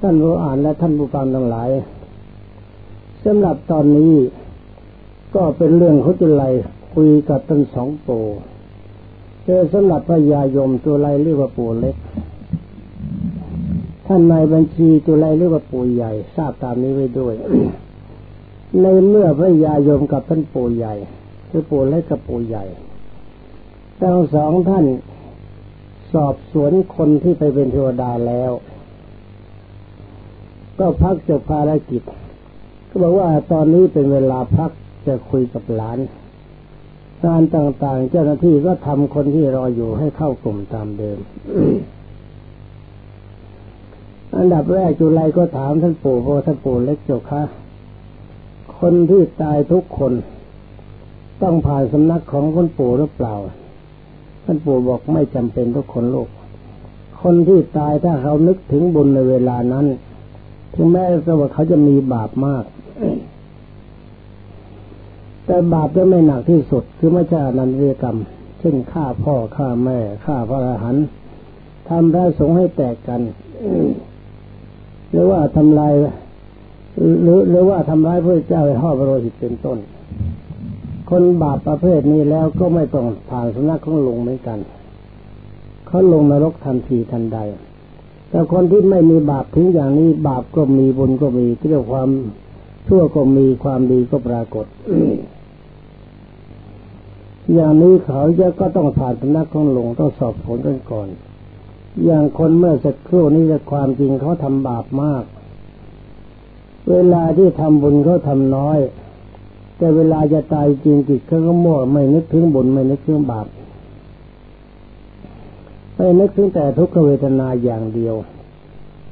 ท่านผู้อ่านและท่านผู้ฟังทั้งหลายสำหรับตอนนี้ก็เป็นเรื่องเขาจุไลคุยกับต้นสองโปเจอสำหรับพระยายมตัวไรเรียกว่าปู่เล็ก ท่านในบัญชีตัวไรเรียกว่าปู่ใหญ่ ทราบตามนี้ไว้ด้วย ในเมื่อพระยายมกับท่านปู่ใหญ่ คือปู่เล็กกับปู่ใหญ่ทั้งสองท่านสอบสวนคนที่ไปเป็นเทวดาแล้ว ก็พักจบภารกิจ ก็บอกว่าตอนนี้เป็นเวลาพักจะคุยกับหลานงานต่างๆ เจ้าหน้าที่ก็ทำคนที่รออยู่ให้เข้ากลุ่มตามเดิม อันดับแรกจุไลก็ถามท่านปู่พราท่านปู่เล็กเจ้าคะคนที่ตายทุกคน ต้องผ่านสำนักของคนปู่หรือเปล่า ท่านปู่บอกไม่จำเป็นทุกคนโลกคนที่ตายถ้าเขานึกถึงบุญในเวลานั้น ถึงแม้ว่าเขาจะมีบาปมาก แต่บาปจะไม่หนักที่สุด คือไม่ใช่นันตกรรม เช่นฆ่าพ่อฆ่าแม่ฆ่าพระอรหันต์ทำพระสงฆ์ให้แตกกัน หรือว่าทำลายหรือหรือว่าทำร้ายพระเจ้าให้ห่อพระโลหิตเป็นต้น คนบาปประเภทนี้แล้วก็ไม่ต้องผ่านสนักของลงเหมือนกัน เขาลงนรกทันทีทันใด แต่คนที่ไม่มีบาปถึงอย่างนี้บาปก็มีบุญก็มีเรียกความชั่วก็มีความดีก็ปรากฏอย่างนี้เขาจะก็ต้องผ่านสำนักของหลวงต้องสอบผลกันก่อน อย่างคนเมื่อสักครู่นี้จะความจริงเขาทำบาปมาก เวลาที่ทำบุญเขาทำน้อย แต่เวลาจะตายจริงจิตเขาก็มั่วไม่นึกถึงบุญไม่นึกถึงบาป ไม่นึกถึงแต่ทุกขเวทนาอย่างเดียว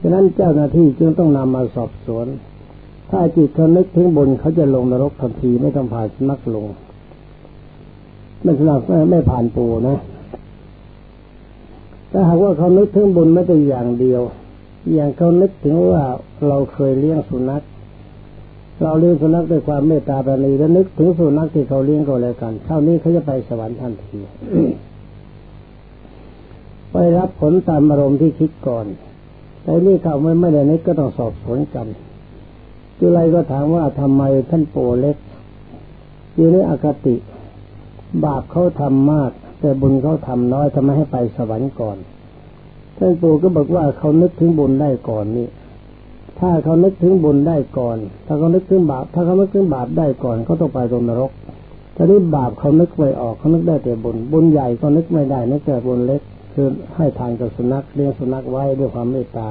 ฉะนั้นเจ้าหน้าที่จึงต้องนำมาสอบสวน ถ้าจิตเขานึกถึงบุญเขาจะลงนรกทันทีไม่ต้องผ่านนักลง ไม่สำหรับไม่ผ่านปูนะถ้าหากว่าเขานึกถึงบุญไม่แต่อย่างเดียว อย่างเขานึกถึงว่าเราเคยเลี้ยงสุนัข เราเลี้ยงสุนัขด้วยความเมตตาปราณีแล้วนึกถึงสุนัขที่เขาเลี้ยงก็แล้วกันเท่านี้เขาจะไปสวรรค์ทันที ไปรับผลตามอารมณ์ที่คิดก่อนแต่นี่เขาไม่ไม่ได้นึกก็ต้องสอบสวนกันจุไรก็ถามว่าทำไมท่านโปเล็ก อยู่ในอคติ บาปเขาทำมาก แต่บุญเขาทำน้อยทำไมให้ไปสวรรค์ก่อนท่านปู่ก็บอกว่าเขานึกถึงบุญได้ก่อนนี่ถ้าเขานึกถึงบุญได้ก่อน ถ้าเขานึกถึงบาป ถ้าเขานึกถึงบาปได้ก่อนเขาต้องไปลงนรกถ้านี้บาปเขานึกไม่ออกเขานึกได้แต่บุญ บุญใหญ่ก็นึกไม่ได้นึกแต่บุญเล็ก คือให้ทานกับสุนัขเลี้ยงสุนัขไว้ด้วยความเมตตา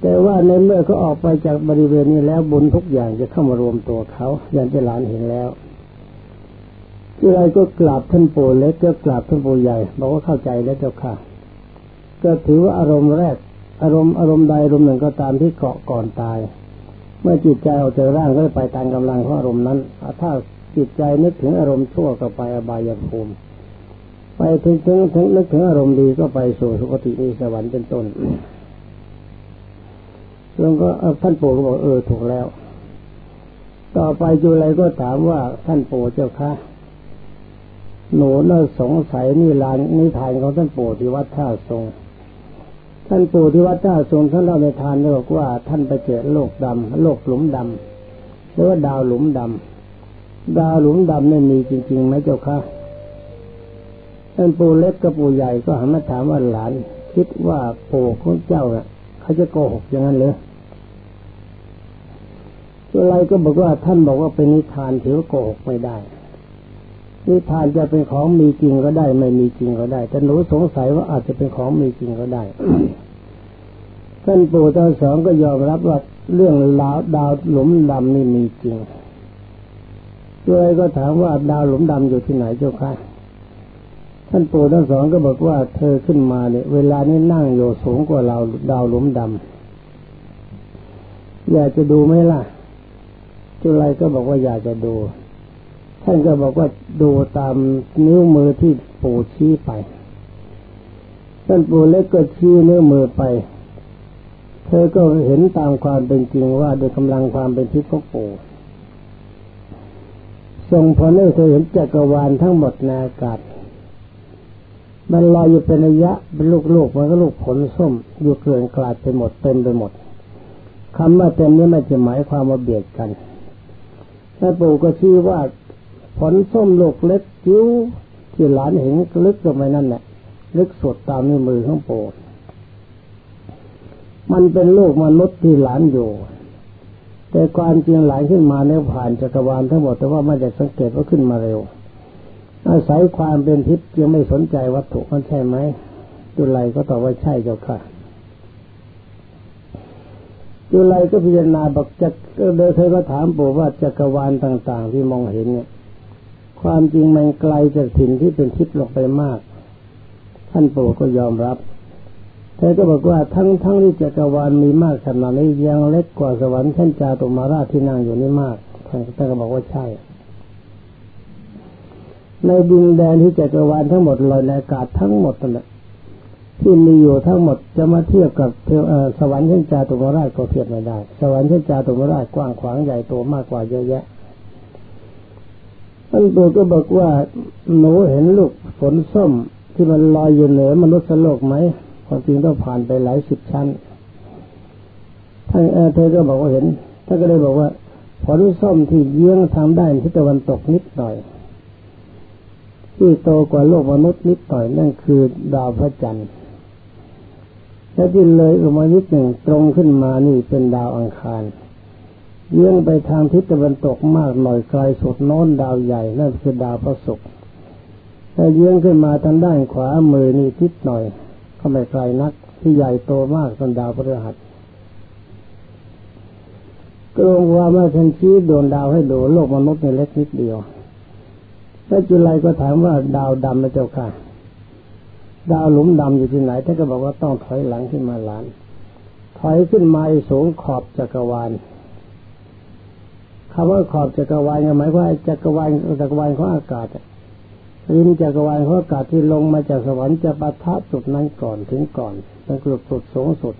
แต่ว่าในเมื่อเขาออกไปจากบริเวณนี้แล้วบุญทุกอย่างจะเข้ามารวมตัวเขาอย่างที่หลานเห็นแล้วที่ไรก็กราบท่านปู่เล็กก็กราบท่านปู่ใหญ่บอกว่าเข้าใจแล้วเจ้าค่ะ ก็ถือว่าอารมณ์แรก อารมณ์อารมณ์ใดอารมณ์หนึ่งก็ตามที่เกาะก่อนตาย เมื่อจิตใจออกจากร่างก็ไปตามกำลังของอารมณ์นั้นถ้าจิตใจนึกถึงอารมณ์ชั่วก็ไปอบายภูมิ ไปถึงถึงถึงนึกถึงอารมณ์ดีก็ไปสู่สุคตินิสวรรค์เป็นต้นแล้วก็ท่านปู่ก็บอกเออถูกแล้ว ต่อไปจุไรก็ถามว่าท่านปู่เจ้าค่ะหนูน่าสงสัยนี่ลานนิทานของท่านปู่ที่วัดท่าทรง ท่านปู่ที่วัดท่าทรงท่านเล่าในทานบอกว่าท่านไปเจอโลกดำโลกหลุมดำหรือว่าดาวหลุมดำดาวหลุมดำนี่มีจริงๆไหมเจ้าคะ ท่านปู่เล็กกับปู่ใหญ่ก็หันมาถามว่าหลาน คิดว่าปู่ของเจ้าเนี่ยเขาจะโกหกอย่างนั้นหรืออะไรก็บอกว่าท่านบอกว่าเป็นนิทานถือโกหกไม่ได้ นิทานจะเป็นของมีจริงก็ได้ ไม่มีจริงก็ได้ แต่หนูสงสัยว่าอาจจะเป็นของมีจริงก็ได้ท่านปู่ตาสองก็ยอมรับว่าเรื่องลาวดาวหลุมดำนี่มีจริงด้วยก็ถามว่าดาวหลุมดำอยู่ที่ไหนเจ้าค่ะ ท่านปู่ทั้งสองก็บอกว่าเธอขึ้นมาเนี่ย เวลานี้นั่งอยู่สูงกว่าเราดาวหลุมดำอยากจะดูไหมล่ะ จุไรก็บอกว่าอยากจะดู ท่านก็บอกว่าดูตามนิ้วมือที่ปู่ชี้ไป ท่านปู่เล็กก็ชี้นิ้วมือไป เธอก็เห็นตามความเป็นจริงว่าโดยกำลังความเป็นทิพย์ของปู่ทรงพอเนื่อเธอเห็นจักรวาลทั้งหมดในอากาศ มันลอยอยู่เป็นระยะเป็นลูกๆมันก็ลูกผลส้มอยู่เกลื่อนกลาดไปหมดเต็มไปหมดคำว่าเต็มนี้ไม่จะหมายความว่าเบียดกันถ้าปู่ก็ชี้ว่าผลส้มลูกเล็กจิ้วที่หลานเห็นลึกลงไปนั่นแหละลึกสุดตามนิ้วมือของปู่มันเป็นลูกมนุษย์ที่หลานอยู่ แต่ความจริงหลานขึ้นมาเนี่ยผ่านจักรวาลทั้งหมดแต่ว่าไม่ได้สังเกตว่าขึ้นมาเร็ว อาศัยความเป็นทิพย์ยังไม่สนใจวัตถุมันใช่ไหมจุไลก็ตอบว่าใช่เจ้าค่ะจุไลก็พิจารณาบอกจะโดยเคยก็ถามปู่ว่าจักรวาลต่าง ๆ ที่มองเห็นเนี่ย ความจริงมันไกลจากถิ่นที่เป็นทิพย์ลงไปมาก ท่านปู่ก็ยอมรับเธอก็บอกว่าทั้งทั้งที่จักรวาลมีมากขนาดนี้ยังเล็กกว่าสวรรค์ชั้นจาตุมาราชที่นั่งอยู่นี่มากท่านก็บอกว่าใช่ ในดินแดนที่จักรวาลทั้งหมดลอยในอากาศทั้งหมดนั่นแหละที่มีอยู่ทั้งหมดจะมาเทียบกับสวรรค์ชั้นจาตุมราชก็เทียบไม่ได้ สวรรค์ชั้นจาตุมราชกว้างขวางใหญ่โตมากกว่าเยอะแยะท่านปู่ก็บอกว่าหนูเห็นลูกฝนส้มที่มันลอยอยู่เหนือมนุษย์โลกไหมความจริงต้องผ่านไปหลายสิบชั้นท่านเธอก็บอกว่าเห็นท่านก็เลยบอกว่าฝนส้มที่เยื้องทางด้านทิศตะวันตกนิดหน่อย ที่โตกว่าโลกมนุษย์นิดหน่อยนั่นคือดาวพระจันทร์และที่เลยออกมานิดหนึ่งตรงขึ้นมานี่เป็นดาวอังคารเยื่องไปทางทิศตะวันตกมากหน่อยไกลสุดโน้นดาวใหญ่นั่นคือดาวพระศุกร์แต่เยื่องขึ้นมาทางด้านขวามือนี่ทิศหน่อยก็ไม่ไกลนักที่ใหญ่โตมากเป็นดาวพฤหัสก็ลงว่าเมื่อท่านชี้ดวงดาวให้ดูโลกมนุษย์ในเล็กนิดเดียว แล้วจุไลก็ถามว่าดาวดำนะเจ้าค่ะ ดาวหลุมดำอยู่ที่ไหนท่านก็บอกว่าต้องถอยหลังขึ้นมาหลาน ถอยขึ้นมาสูงขอบจักรวาลคำว่าขอบจักรวาลหมายว่าจักรวาลจักรวาลของอากาศริมจักรวาลของอากาศที่ลงมาจากสวรรค์จะปะทะจุดนั้นก่อนถึงก่อนเป็นจุดสุดสูงสุด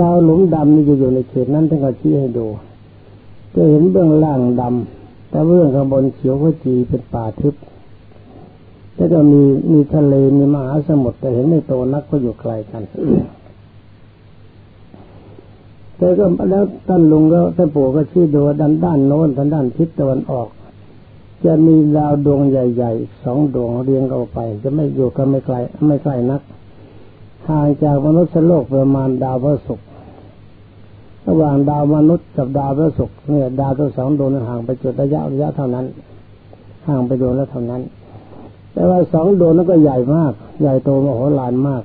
ดาวหลุมดำนี่อยู่ในเขตนั้นท่านก็ชี้ให้ดู จะเห็นเบื้องล่างดำ แต่เรื่องข้างบนเขียวขจีเป็นป่าทึบแล้วก็มีมีทะเลมีมหาสมุทรแต่เห็นไม่โตนักก็อยู่ไกลกันแต่ก็แล้วท่านลุงก็ท่านปู่ก็ชี้ดูด้านด้านโน้นทางด้านทิศตะวันออก จะมีดาวดวงใหญ่ๆสองดวงเรียงกันไป จะไม่อยู่กันไม่ไกล ไม่ใกล้นักห่างจากมนุษย์โลกประมาณดาวพระศุกร์ ระหว่างดาวมนุษย์กับดาวพระศุกร์เนี่ยดาวทั้งสองดวงห่างไปจุดระยะระยะเท่านั้น ห่างไปดวงแล้วเท่านั้น แต่ว่าสองดวงนั้นก็ใหญ่มาก ใหญ่โตมโหฬารมาก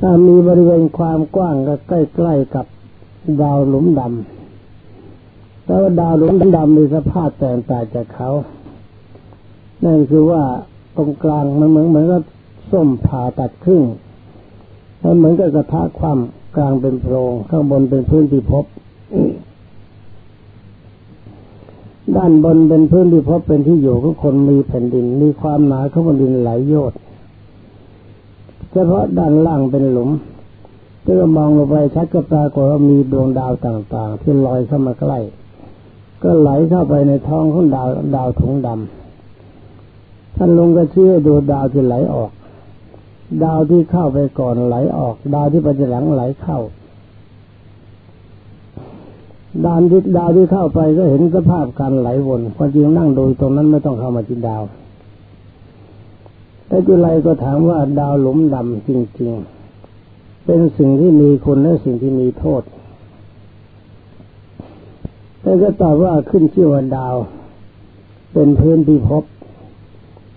ถ้ามีบริเวณความกว้างก็ใกล้ๆกับดาวหลุมดำแต่ว่าดาวหลุมดำมีสภาพแตกต่างจากเขานั่นคือว่าตรงกลางมันเหมือนเหมือนกับส้มผ่าตัดครึ่ง มันเหมือนกับกระทะความกลางเป็นโพรงข้างบนเป็นพื้นที่พบด้านบนเป็นพื้นที่พบเป็นที่อยู่ของคนมีแผ่นดิน มีความหนาของแผ่นดินหลายโยชน์เฉพาะด้านล่างเป็นหลุมถ้ามองลงไปชัดก็ปรากฏว่ามีดวงดาวต่างๆ ที่ลอยเข้ามาใกล้ ก็ไหลเข้าไปในท้องของดาวดาวถุงดำท่านลงก็ชี้ดูดาวที่ไหลออก ดาวที่เข้าไปก่อนไหลออก ดาวที่ไปหลังไหลเข้า ดาวที่ดาวที่เข้าไปก็เห็นสภาพการไหลวนความจริงนั่งดูตรงนั้นไม่ต้องเข้ามาจินดาวแต่จุไลก็ถามว่าดาวหลุมดำจริง ๆ เป็นสิ่งที่มีคุณและสิ่งที่มีโทษแต่ก็ตอบว่าขึ้นชื่อว่าดาว เป็นพื้นที่พบ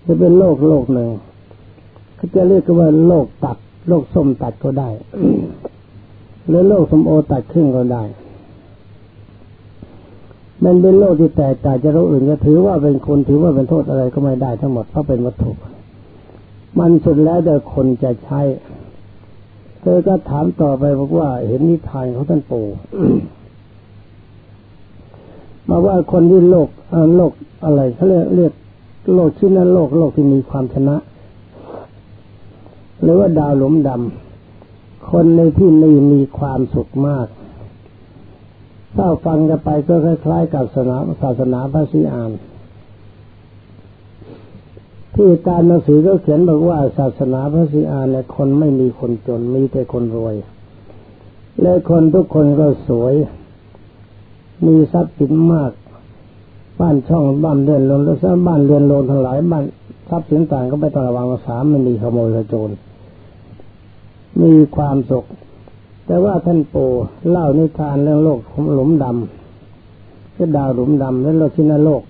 จะเป็นโลกโลกหนึ่ง จะเรียกว่าโลกตัดโลกส้มตัดก็ได้หรือโลกสมโอตัดครึ่งก็ได้ มันเป็นโลกที่แตกต่างจากโลกอื่นจะถือว่าเป็นคนถือว่าเป็นโทษอะไรก็ไม่ได้ทั้งหมดเพราะเป็นวัตถุ มันสุดแล้วแต่คนจะใช้เธอก็ถามต่อไปบอกว่าเห็นนิทานของท่านปู่มาว่าคนที่โลกโลกอะไรเขาเรียกเรียกโลกชื่อนั้นโลกโลกที่มีความชนะ หรือว่าดาวหลุมดำคนในที่นี้มีความสุขมากถ้าฟังกันไปก็คล้าย ๆ กับศาสนาศาสนาพระศีอานที่ตามหนังสือก็เขียนบอกว่าศาสนาพระศีอานเนี่ยคนไม่มีคนจนมีแต่คนรวย และคนทุกคนก็สวย มีทรัพย์สินมาก บ้านช่องบ้านเรือนลงแล้วบ้านเรือนลงทั้งหลายบ้าน ทรัพย์สินต่างก็ไปต้องระวังสามไม่มีขโมยขโจรมีความสุข แต่ว่าท่านปู่เล่านิทานเรื่องโลกของหลุมดำก็ดาวหลุมดำและโลกชินโลก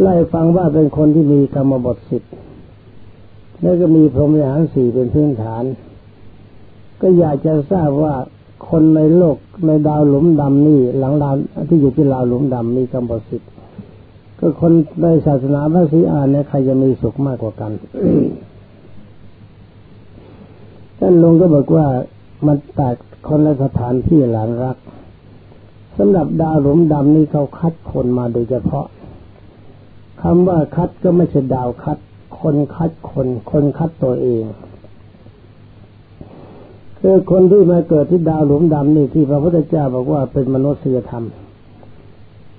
ไล่ฟังว่าเป็นคนที่มีกรรมบทสิบแล้วก็มีพรหมวิหารสี่เป็นพื้นฐาน ก็อยากจะทราบว่าคนในโลกในดาวหลุมดำนี่หลังดาวที่อยู่ที่ดาวหลุมดำมีกรรมบทสิบ ก็คนในศาสนาพระศรีอานเนี่ยใครจะมีสุขมากกว่ากันท่านลงก็บอกว่ามันแตกคนละสถานที่หลานรักสำหรับดาวหลุมดำนี่เขาคัดคนมาโดยเฉพาะคำว่าคัดก็ไม่ใช่ดาวคัด คนคัดคน คนคัดตัวเองคือคนที่มาเกิดที่ดาวหลุมดำนี่ที่พระพุทธเจ้าบอกว่าเป็นมนุษยธรรม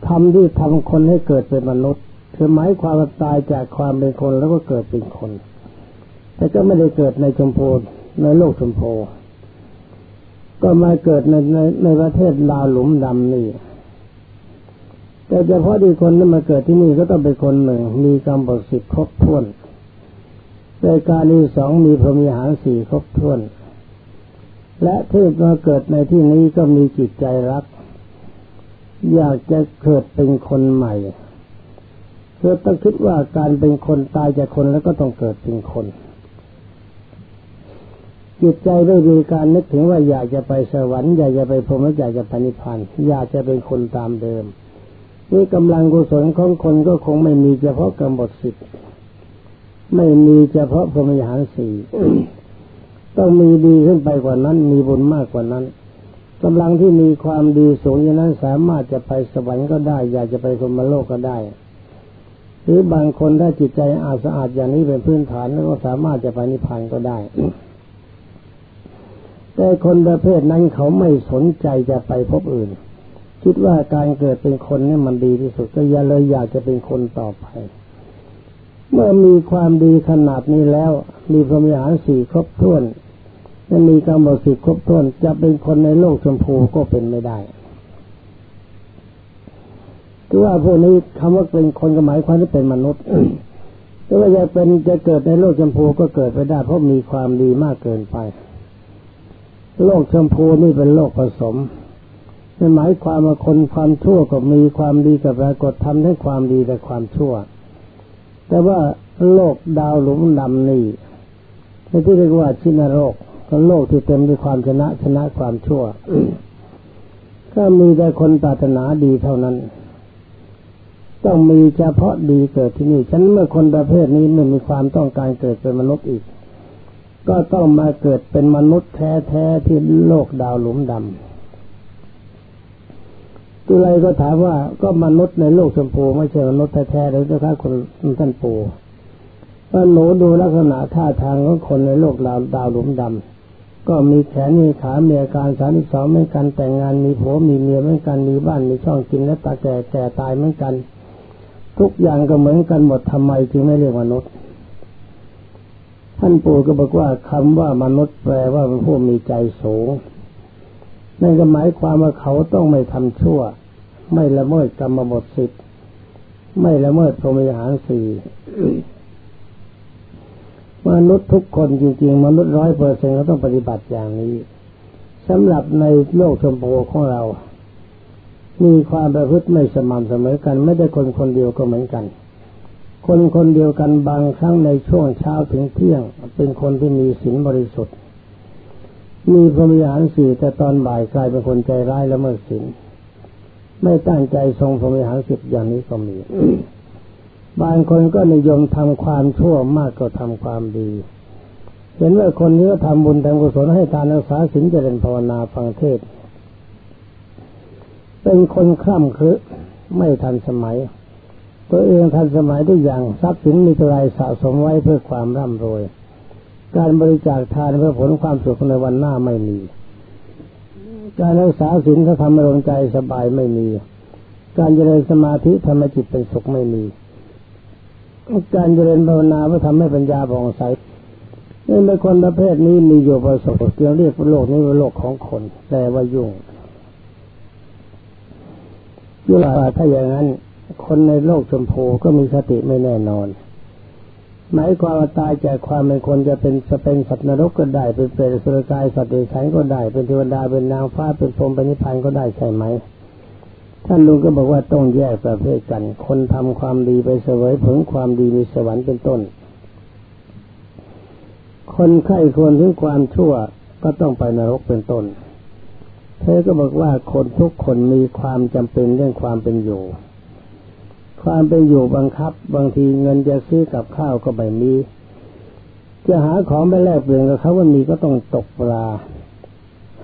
ทำที่ทำคนให้เกิดเป็นมนุษย์คือหมายความว่าตายจากความเป็นคนแล้วก็เกิดเป็นคน แต่ก็ไม่ได้เกิดในชมพูในโลกชมพูก็มาเกิดในในในประเทศดาวหลุมดำนี่ แต่เฉพาะที่คนที่มาเกิดที่นี่ก็ต้องเป็นคนหนึ่ง มีกรรมบทสิบครบถ้วนรายการที่สองมีพรหมีหารสี่ครบถ้วน และที่มาเกิดในที่นี้ก็มีจิตใจรัก อยากจะเกิดเป็นคนใหม่เพื่อต้องคิดว่าการเป็นคนตายจากคนแล้วก็ต้องเกิดเป็นคนจิตใจไม่มีการนึกถึงว่าอยากจะไปสวรรค์อยากจะไปพรหมอยากจะปนิพพานอยากจะเป็นคนตามเดิมนี่กำลังกุศลของคนก็คงไม่มีเฉพาะกำหนดสิบไม่มีเฉพาะพรหมยานสี่ต้องมีดีขึ้นไปกว่านั้น มีบุญมากกว่านั้น กำลังที่มีความดีสูงอย่างนั้นสามารถจะไปสวรรค์ก็ได้ อยากจะไปสมโลกก็ได้ หรือบางคนถ้าจิตใจอาสะอาดอย่างนี้เป็นพื้นฐานแล้วก็สามารถจะไปนิพพานก็ได้ แต่คนประเภทนั้นเขาไม่สนใจจะไปพบอื่น คิดว่าการเกิดเป็นคนนี่มันดีที่สุดก็อย่าเลยอยากจะเป็นคนต่อไป เมื่อมีความดีขนาดนี้แล้ว มีพรหมวิหารสี่ครบถ้วน และมีกรรมสิทธิ์ครบถ้วนจะเป็นคนในโลกชมพูก็เป็นไม่ได้คือว่าพวกนี้คำว่าเป็นคนก็หมายความว่เป็นมนุษย์แต่ว่าจะเป็นจะเกิดในโลกชมพูก็เกิดไปได้ เพราะมีความดีมากเกินไป โลกชมพูนี่เป็นโลกผสมหมายความว่าคนความชั่วก็มีความดีกับปรากฏทำให้ความดีและความชั่ว แต่ว่าโลกดาวหลุมดำนี่ที่เรียกว่าชินโรค โลกที่เต็มด้วยความชนะชนะความชั่ว ก็มีแต่คนปรารถนาดีเท่านั้น ต้องมีเฉพาะดีเกิดที่นี่ ฉันเมื่อคนประเภทนี้ไม่มีความต้องการเกิดเป็นมนุษย์อีก ก็ต้องมาเกิดเป็นมนุษย์แท้ๆที่โลกดาวหลุมดำตุไรก็ถามว่าก็มนุษย์ในโลกชมพูไม่ใช่มนุษย์แท้ๆหรือเจ้าค่ะคนท่านปู่ว่าหนูดูลักษณะท่าทางของคนในโลกดาวดาวหลุมดำ ก็มีแขนมีขามีอาการสามสองเหมือนกันแต่งงานมีผัวมีเมียเหมือนกันมีบ้านมีช่องกินและตาแก่แก่ตายเหมือนกัน ทุกอย่างก็เหมือนกันหมดทำไมจึงไม่เรียกมนุษย์ ท่านปู่ก็บอกว่าคำว่ามนุษย์แปลว่าเป็นผู้มีใจสูงนั่นก็หมายความว่าเขาต้องไม่ทำชั่ว ไม่ละเมิดกรรมบทสิทธิ์ไม่ละเมิดพรหมิหารสี่ มนุษย์ทุกคนจริงๆ มนุษย์ร้อยเปอร์เซ็นต์ก็ต้องปฏิบัติอย่างนี้สำหรับในโลกชมพูของเรา มีความประพฤติไม่สม่ำเสมอกัน ไม่ได้คนคนเดียวก็เหมือนกัน คนคนเดียวกันบางครั้งในช่วงเช้าถึงเที่ยง เป็นคนที่มีศีลบริสุทธิ์ มีพรหมิหารสี่แต่ตอนบ่ายกลายเป็นคนใจร้ายและเมื่อสินไม่ตั้งใจทรงพรหมิหารสิบอย่างนี้ก็มี บางคนก็นิยมทำความชั่วมากกว่าทำความดี เห็นว่าคนนี้ก็ทำบุญทำกุศลให้ทานรักษาศีลเจริญภาวนาฟังเทศ เป็นคนคล่ำคือไม่ทันสมัย ตัวเองทันสมัยทุกอย่างทรัพย์สินมีเท่าไรสะสมไว้เพื่อความร่ำรวย การบริจาคทานเพื่อผลความสุขในวันหน้าไม่มี การรักษาศีลถ้าทำให้ลงใจสบายไม่มี การเจริญสมาธิทำให้จิตเป็นสุขไม่มี การเจริญภาวนาเพื่อทำให้ปัญญาผ่องใสนี่เป็นคนประเภทนี้มีอยู่ประสบเกี่ยวเรียกโลกนี้ว่าโลกของคน แต่ว่ายุ่งยุ่งถ้าอย่างนั้น คนในโลกชมพูก็มีสติไม่แน่นอน หมายความว่าตายจากความเป็นคนจะเป็นจะเป็นสัตว์นรกก็ได้เป็นเปรตสุรกายสัตว์เดรัจฉานก็ได้ เป็นเทวดาเป็นนางฟ้าเป็นพรหมเป็นนิพพานก็ได้ใช่ไหม ท่านลุงก็บอกว่าต้องแยกประเภทกัน คนทำความดีไปเสวยผลความดีมีสวรรค์เป็นต้น คนไข้ควรถึงความชั่วก็ต้องไปนรกเป็นต้น เธอก็บอกว่าคนทุกคนมีความจำเป็นเรื่องความเป็นอยู่ ความเป็นอยู่บังคับ บางทีเงินจะซื้อกับข้าวก็ไม่มี จะหาของไปแลกเปลี่ยนกับเขาว่ามีก็ต้องตกปลา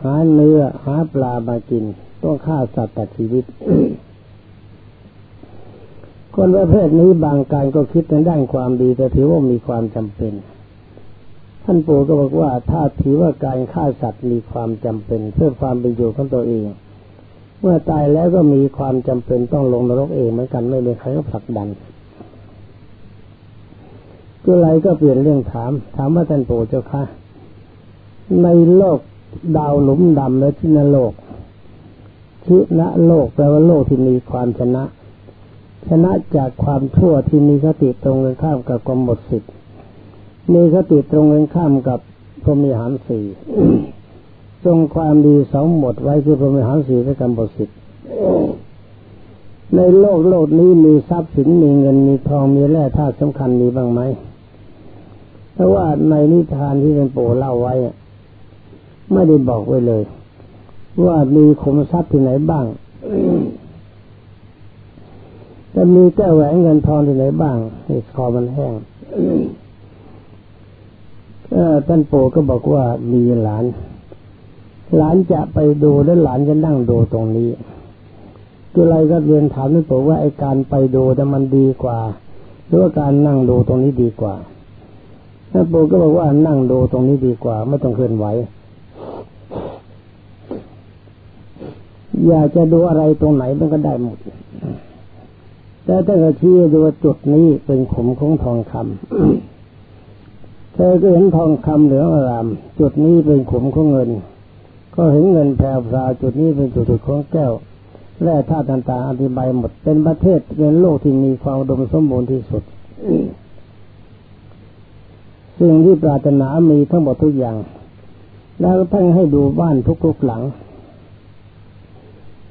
หาเนื้อหาปลามากิน ต้องฆ่าสัตว์ตัดชีวิต คนประเภทนี้บางการก็คิดในด้านความดี แต่ถือว่ามีความจำเป็น ท่านปู่ก็บอกว่าถ้าถือว่าการฆ่าสัตว์มีความจำเป็น เพื่อความเป็นอยู่ของตัวเอง เมื่อตายแล้วก็มีความจำเป็นต้องลงนรกเองเหมือนกันไม่มีใครก็ผลักดันก็ไรก็เปลี่ยนเรื่องถาม ถามว่าท่านปู่เจ้าคะในโลกดาวหลุมดำและที่นโลก ชนะโลกแปลว่าโลกที่มีความชนะ ชนะจากความชั่วที่มีคติตรงกันข้ามกับความหมดสิทธิ์มีคติตรงกันข้ามกับพรหมิหารสี่ทรงความดีสองหมดไว้คือพรหมิหารสี่และกรรมบสิทธิ์ในโลกโลกนี้มีทรัพย์สินมีเงินมีทองมีแร่ธาตุสำคัญมีบ้างไหมเพราะว่าในนิทานที่เป็นปู่เล่าไว้ไม่ได้บอกไว้เลย ว่ามีขุมทรัพย์ที่ไหนบ้างจะมีแก้วแหวนเงินทองที่ไหนบ้างนี่คอมันแห้งท่านปู่ก็บอกว่ามีหลาน หลานจะไปดูแล้วหลานจะนั่งดูตรงนี้จุไรก็เรียนถามท่านปู่ว่าไอ้การไปดูแต่มันดีกว่า หรือว่าการนั่งดูตรงนี้ดีกว่าท่านปู่ก็บอกว่านั่งดูตรงนี้ดีกว่า ไม่ต้องเคลื่อนไหว อยากจะดูอะไรตรงไหนมันก็ได้หมดแต่ถ้าเราชี้ดูจุดนี้เป็นขุมของทองคำเธอก็เห็นทองคำเหลืองอาราม จุดนี้เป็นขุมของเงิน ก็เห็นเงินแพร่พราจุดนี้เป็นจุดของแก้วแร่ธาตุต่างๆอธิบายหมดเป็นประเทศเป็นโลกที่มีความอุดมสมบูรณ์ที่สุดสิ่งที่ปรารถนามีทั้งหมดทุกอย่าง แล้วท่านให้ดูบ้านทุกๆหลัง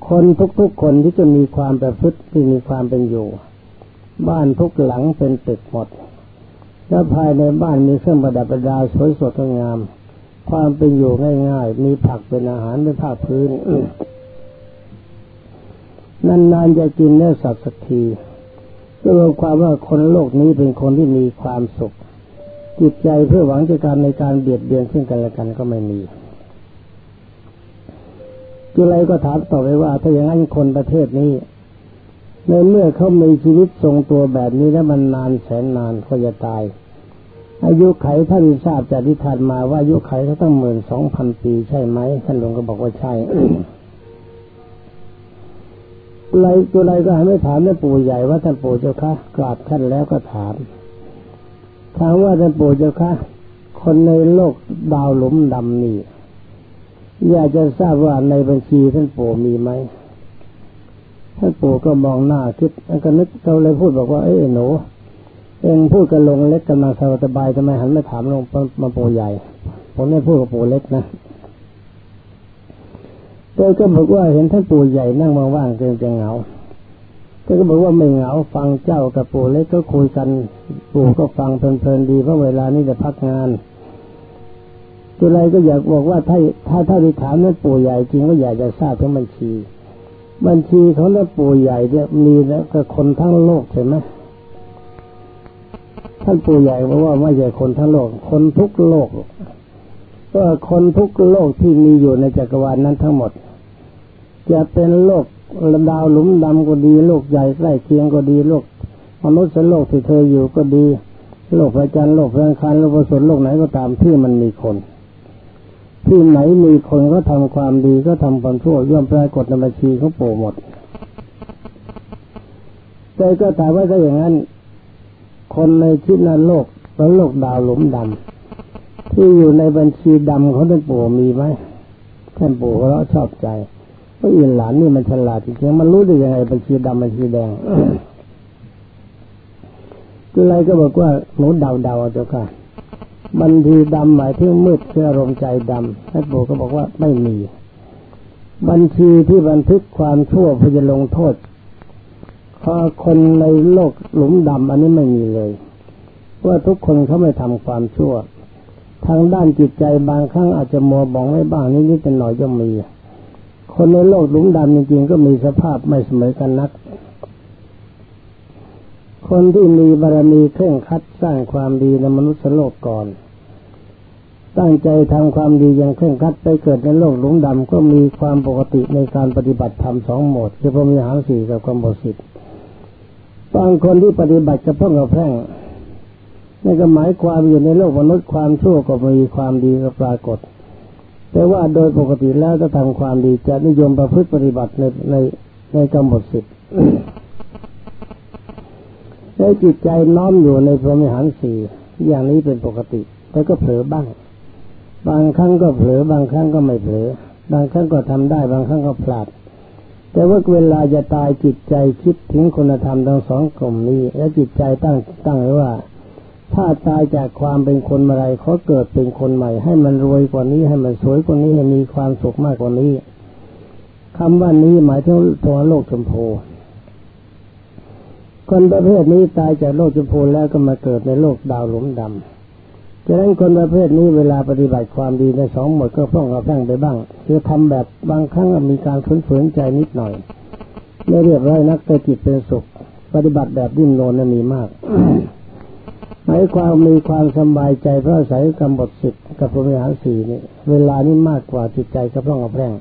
คนทุกๆคนที่จะมีความประพฤติที่มีความเป็นอยู่ บ้านทุกหลังเป็นตึกหมด แล้วภายในบ้านมีเครื่องประดับประดาสวยสดงาม ความเป็นอยู่ง่ายๆ มีผักเป็นอาหารเป็นผ้าพื้นนานๆจะกินเนื้อสัตว์สักทีก็รวมความว่าคนโลกนี้เป็นคนที่มีความสุข จิตใจเพื่อหวังจะการในการเบียดเบียนซึ่งกันและกันก็ไม่มี จุไรก็ถามต่อไปว่า ถ้าอย่างนั้นคนประเทศนี้ ในเมื่อเขามีชีวิตทรงตัวแบบนี้แล้วมันนานแสนนานเขาจะตาย อายุไขท่านทราบจากที่ทานมาว่าอายุไขเขาตั้งหมื่นสองพันปีใช่ไหมท่านหลวงก็บอกว่าใช่ไรตัวไรก็ไม่ถามท่านปู่ใหญ่ว่าท่านปู่เจ้าคะกราบท่านแล้วก็ถามถามว่าท่านปู่เจ้าคะคนในโลกดาวหลุมดำนี่ อยากจะทราบว่าในบัญชีท่านปู่มีไหมท่านปู่ก็มองหน้าคิดแล้วก็นึกเขาเลยพูดบอกว่า เอ้หนูเองพูดกับหลวงเล็กกันมาสบายทำไมหันมาถามหลวงมาปู่ใหญ่ ผมไม่พูดกับปู่เล็กนะแต่ก็บอกว่าเห็นท่านปู่ใหญ่นั่งว่างๆเกินจะเหงาแต่ก็บอกว่าไม่เหงาฟังเจ้ากับปู่เล็กก็คุยกัน ปู่ก็ฟังเพลินๆดีเพราะเวลานี้จะพักงาน จุไรก็อยากบอกว่าถ้าถ้าถ้าที่ถามนั้นปู่ใหญ่จริงก็อยากจะทราบทั้งบัญชี บัญชีของนั้นปู่ใหญ่เนี่ยมีแล้วกับคนทั้งโลกใช่ไหมท่านปู่ใหญ่บอกว่าไม่ใช่คนทั้งโลก คนทุกโลกก็คนทุกโลกที่มีอยู่ในจักรวาลนั้นทั้งหมด จะเป็นโลกดาวหลุมดำก็ดีโลกใหญ่ใกล้เคียงก็ดีโลกมนุษย์โลกที่เธออยู่ก็ดี โลกพระจันทร์โลกพระอังคารโลกพระศุกร์โลกไหนก็ตามที่มันมีคน ที่ไหนมีคนก็ทำความดีก็ทำความชั่วย่อมปรากฏในบัญชีเขาโปรหมดแต่ก็ถามว่าถ้าอย่างนั้น คนในที่นั้นโลกแล้วโลกดาวหลุมดำที่อยู่ในบัญชีดำของท่านปู่มีไหมท่านปู่เราชอบใจพราอินหลานนี่มันฉลาดจริงๆมันรู้ได้ยังไงบัญชีดำบัญชีแดงอะไรก็บอกว่าหนูเดาเดาเจ้าค่ะ บัญชีดำหมายถึงมืดคืออารมใจดำท่านปู่ก็บอกว่าไม่มี บัญชีที่บันทึกความชั่วเพื่อจะลงโทษพอคนในโลกหลุมดำอันนี้ไม่มีเลย ว่าทุกคนเขาไม่ทำความชั่ว ทางด้านจิตใจบางครั้งอาจจะมัวบองไว้บ้างนิดๆหน่อยย่อมมี คนในโลกหลุมดำจริงๆก็มีสภาพไม่เสมอกันนัก คนที่มีบารมีเคร่งคัดสร้างความดีในมนุษย์โลกก่อน ตั้งใจทำความดีอย่างเคร่งคัดไปเกิดในโลกหลุมดำก็มีความปกติในการปฏิบัติธรรมสองโหมดคือพรหมีหารสี่กับความบริสุทธิ์บางคนที่ปฏิบัติกระเพื่องกระแพร่งนี่ก็หมายความอยู่ในโลกมนุษย์ความชั่วก็มีความดีก็ปรากฏ แต่ว่าโดยปกติแล้วจะทำความดีจะนิยมประพฤติปฏิบัติในในในกรรมบทสิทธิ์ ในจิตใจน้อมอยู่ในพรหมิหารสี่อย่างนี้เป็นปกติแต่ก็เผลอบ้าง บางครั้งก็เผลอบางครั้งก็ไม่เผลอบางครั้งก็ทำได้บางครั้งก็พลาด แต่ว่าเวลาจะตายจิตใจคิดถึงคุณธรรมทั้งสองกลุ่มนี้ และจิตใจตั้งตั้งไว้ว่า ถ้าตายจากความเป็นคนอะไรเขาเกิดเป็นคนใหม่ ให้มันรวยกว่านี้ให้มันสวยกว่านี้ให้มีความสุขมากกว่านี้คำว่านี้หมายถึงตัวโลกชมพู คนประเภทนี้ตายจากโลกชมพูแล้วก็มาเกิดในโลกดาวหลุมดำฉะนั้นคนประเภทนี้เวลาปฏิบัติความดีในสองหมดก็พ้องกับแพงไปบ้าง คือทำแบบบางครั้งมีการฝืนฝืนใจนิดหน่อย ไม่เรียบร้อยนักแต่จิตเป็นสุข ปฏิบัติแบบดิ้นโนนมีมากหมายความมีความสบายใจเพราะอาศัยกรรมบทสิทธิ์กับพรมิหารสี่นี่เวลานี้มากกว่าจิตใจกับพ้องกับแพง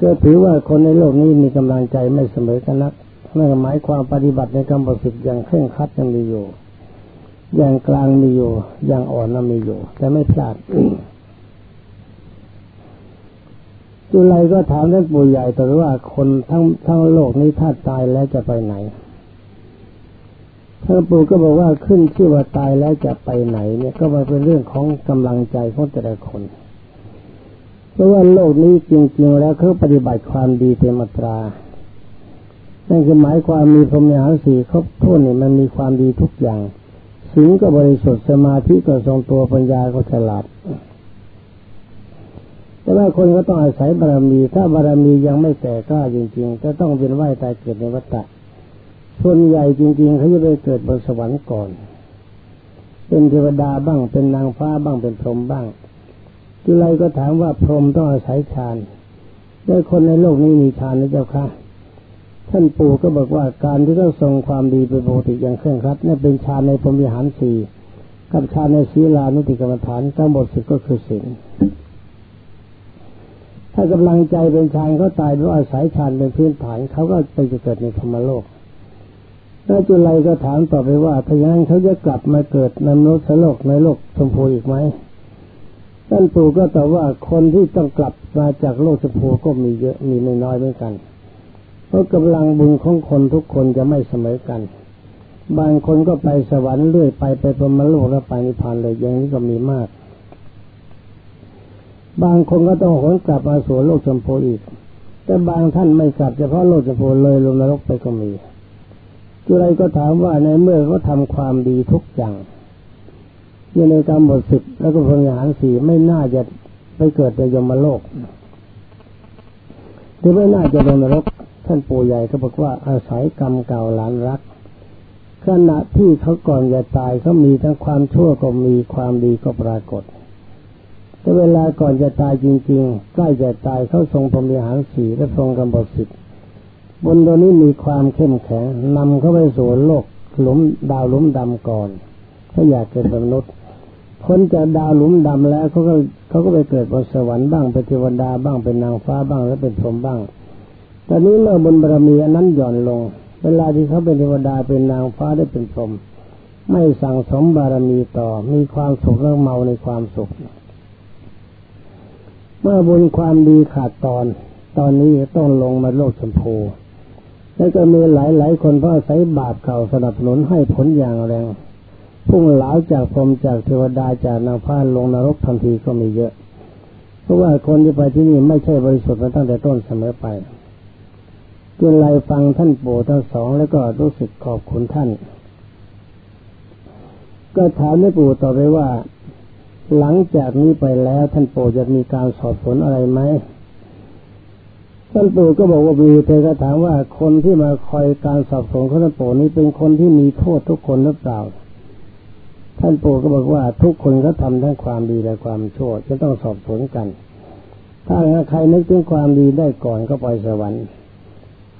ก็ถือว่าคนในโลกนี้มีกำลังใจไม่เสมอกันนัก นั่นหมายความปฏิบัติในกรรมบทสิทธิ์อย่างเคร่งครัดยังมีอยู่ อย่างกลางมีอยู่ อย่างอ่อนนั้นมีอยู่ แต่ไม่พลาดจุไรก็ถามท่านปู่ใหญ่แต่ว่าคนทั้งทั้งโลกนี้ถ้าตายแล้วจะไปไหนท่านปู่ก็บอกว่าขึ้นชื่อว่าตายแล้วจะไปไหน เนี่ยก็มาเป็นเรื่องของกำลังใจของแต่ละคน เพราะว่าโลกนี้จริง ๆ แล้วเขาปฏิบัติความดีเป็มตรา นั่นคือหมายความมีพรหมิหารสี่ครบถ้วนเนี่ยมันมีความดีทุกอย่างศีลก็บริสุทธิ์สมาธิก็ทรงตัวปัญญาก็ฉลาดแต่ว่าคนก็ต้องอาศัยบารมี ถ้าบารมียังไม่แก่กล้าจริงๆ ก็ต้องเป็นไหวตายเกิดในวัฏฏะส่วนใหญ่จริงๆเขาจะไปเกิดบนสวรรค์ก่อน เป็นเทวดาบ้าง เป็นนางฟ้าบ้างเป็นพรหมบ้างจุไรก็ถามว่าพรหมต้องอาศัยฌานด้วยคนในโลกนี้มีฌานหรือเจ้าคะ ท่านปู่ก็บอกว่าการที่ต้องทรงความดีเป็นปกติอย่างเคร่งครัดนี่เป็นฌานในพรมิหารสี่กับฌานในศีลานุติกรรมฐานทั้งหมดสิก็คือศีลถ้ากำลังใจเป็นฌานเขาตายด้วยอาศัยฌานเป็นพื้นฐานเขาก็ไปจะเกิดในธรรมโลกแล้วจุลัยก็ถามต่อไปว่าถ้าอย่างนั้นเขาจะกลับมาเกิดในโลกสโลกในโลกชมพูอีกไหมท่านปู่ก็ตอบว่าคนที่ต้องกลับมาจากโลกชมพูก็มีเยอะมีไม่น้อยเหมือนกัน ราะกำลังบุญของคนทุกคนจะไม่เสมอกัน บางคนก็ไปสวรรค์เรื่อยไปไปพรมโลกแล้วไปนิพพานเลยอย่างนี้ก็มีมาก บางคนก็ต้องหวนกลับมาสู่โลกชมพูอีก แต่บางท่านไม่กลับเฉพาะโลกชมพูเลยลงนรกไปก็มีจุไรก็ถามว่าในเมื่อเขาทาความดีทุกอย่างอยู่ในกรรมบทสิบแล้วก็พรหมหารสี่ไม่น่าจะไปเกิดในยมโลกหรือไม่น่าจะลงนรก ท่านปู่ใหญ่ก็บอกว่าอาศัยกรรมเก่าหลานรัก ขณะที่เขาก่อนจะตายเขามีทั้งความชั่วก็มีความดีก็ปรากฏ แต่เวลาก่อนจะตายจริงๆ ใกล้จะตายเขาทรงพรมีหารสีและทรงกำบดสิทธิ์บนตัวนี้มีความเข้มแข็งนำเข้าไปสู่โลกหลุมดาวหลุมดำก่อนเขาอยากเกิดมนุษย์พ้นจากดาวหลุมดำแล้วเขาก็เขาก็ไปเกิดบนสวรรค์บ้างเป็นเทวดาบ้างเป็นนางฟ้าบ้างแล้วเป็นพรหมบ้าง ตอนนี้เมื่อบนบารมีอันนั้นหย่อนลง เวลาที่เขาเป็นเทวดาเป็นนางฟ้าได้เป็นพรหมไม่สั่งสมบารมีต่อ มีความสุขแล้วเมาในความสุข เมื่อบุญความดีขาดตอน ตอนนี้ต้องลงมาโลกชมพูแล้วก็มีหลายหลายคนเพราะใช้บาปเก่าสนับสนุนให้ผลอย่างแรง พุ่งหลาจากพรหมจากเทวดาจากนางฟ้าลงนรกทันทีก็มีเยอะ เพราะว่าคนที่ไปที่นี่ไม่ใช่บริสุทธิ์มาตั้งแต่ต้นเสมอไป จึงไลฟังท่านปู่ทั้งสองแล้วก็รู้สึกขอบคุณท่าน ก็ถามให้ปู่ต่อไปว่า หลังจากนี้ไปแล้วท่านปู่จะมีการสอบสวนอะไรไหมท่านปู่ก็บอกว่ามีเธอก็ถามว่าคนที่มาคอยการสอบสวนของท่านปู่นี้เป็นคนที่มีโทษทุกคนหรือเปล่า ท่านปู่ก็บอกว่าทุกคนก็ทำทั้งความดีและความชั่วจะต้องสอบสวนกัน ถ้าใครนึกถึงความดีได้ก่อนก็ไปสวรรค์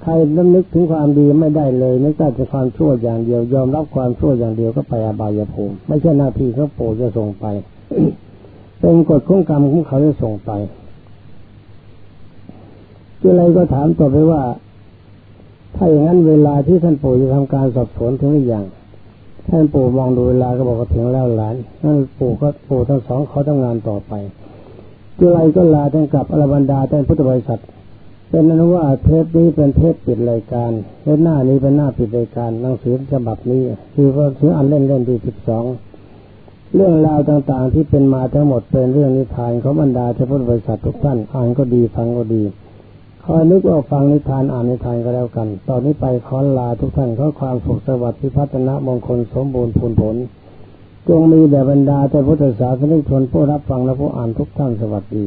ใครนึกถึงความดีไม่ได้เลยนึกแต่จะความชั่วอย่างเดียว ยอมรับความชั่วอย่างเดียวก็ไปอบายภูมิไม่ใช่หน้าที่เขาปู่จะส่งไปเป็นกฎของกรรมของเขาจะส่งไปก็เลยก็ถามต่อไปว่า ถ้าอย่างนั้นเวลาที่ท่านปู่จะทำการสอบสวนถึงหรือยังท่านปู่มองดูเวลาก็บอกว่าถึงแล้วหลานนั่นปู่ก็ปู่ทั้งสองเขาทำงานต่อไปจุไรก็ลาท่านกลับอรบันดาท่านพุทธบริษัท เป็นนั้นว่าเทปนี้เป็นเทปปิดรายการเทปหน้านี้เป็นหน้าปิดรายการหนังสือฉบับนี้ คือว่าถืออันเล่นเล่นที่สิบสองเรื่องราวต่างๆที่เป็นมาทั้งหมดเป็นเรื่องนิทานของบรรดาเทพุทธบริษัททุกท่านอ่านก็ดีฟังก็ดีคอยนึกว่าฟังนิทานอ่านนิทานก็แล้วกัน ตอนนี้ไปขอลาทุกท่านขอความสุขสวัสดิ์พิพัฒนามงคลสมบูรณ์ผลผล จงมีแด่บรรดาแต่พุทธศาสนิกชนผู้รับฟังและผู้อ่านทุกท่านสวัสดี